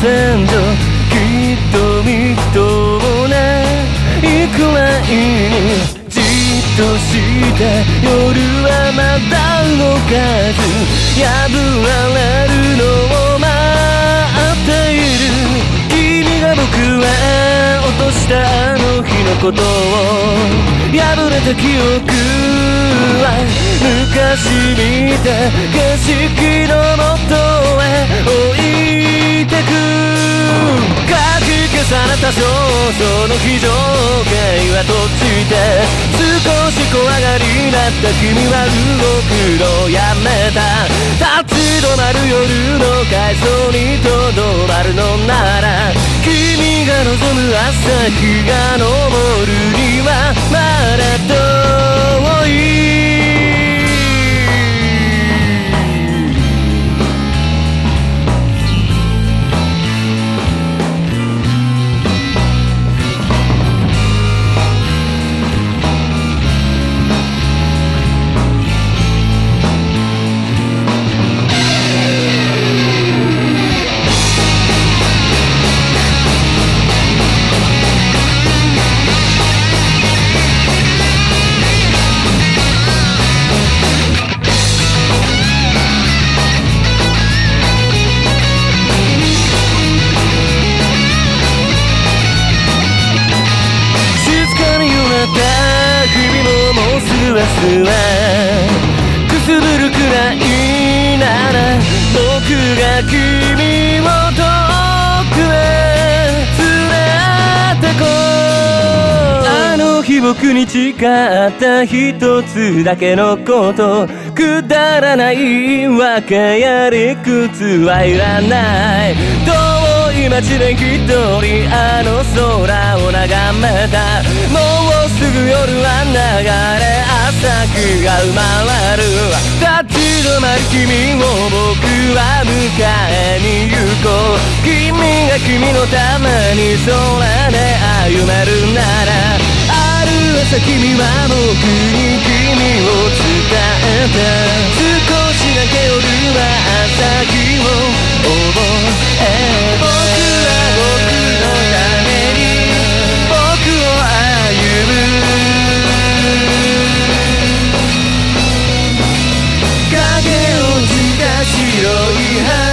線上きっとみっともないくらいにじっとして夜はまだ動かず破られるのを待っている君が僕は落としたあの日のことを破れた記憶は昔見た景色の消された少々の非常階は閉じて少し怖がりだった君は動くのやめた立ち止まる夜の階層にとどまるのなら君が望む朝日が昇るにはもうすぐ明日はくすぶるくらいなら僕が君を遠くへ連れてこうあの日僕に誓った一つだけのことくだらないわけや理屈はいらない遠い街で一人あの空を眺めたもうすぐ夜は流幕が埋まる立ち止まる君を僕は迎えに行こう。君が君のために空で歩めるならある朝君は僕に君を伝えた。少しだけ have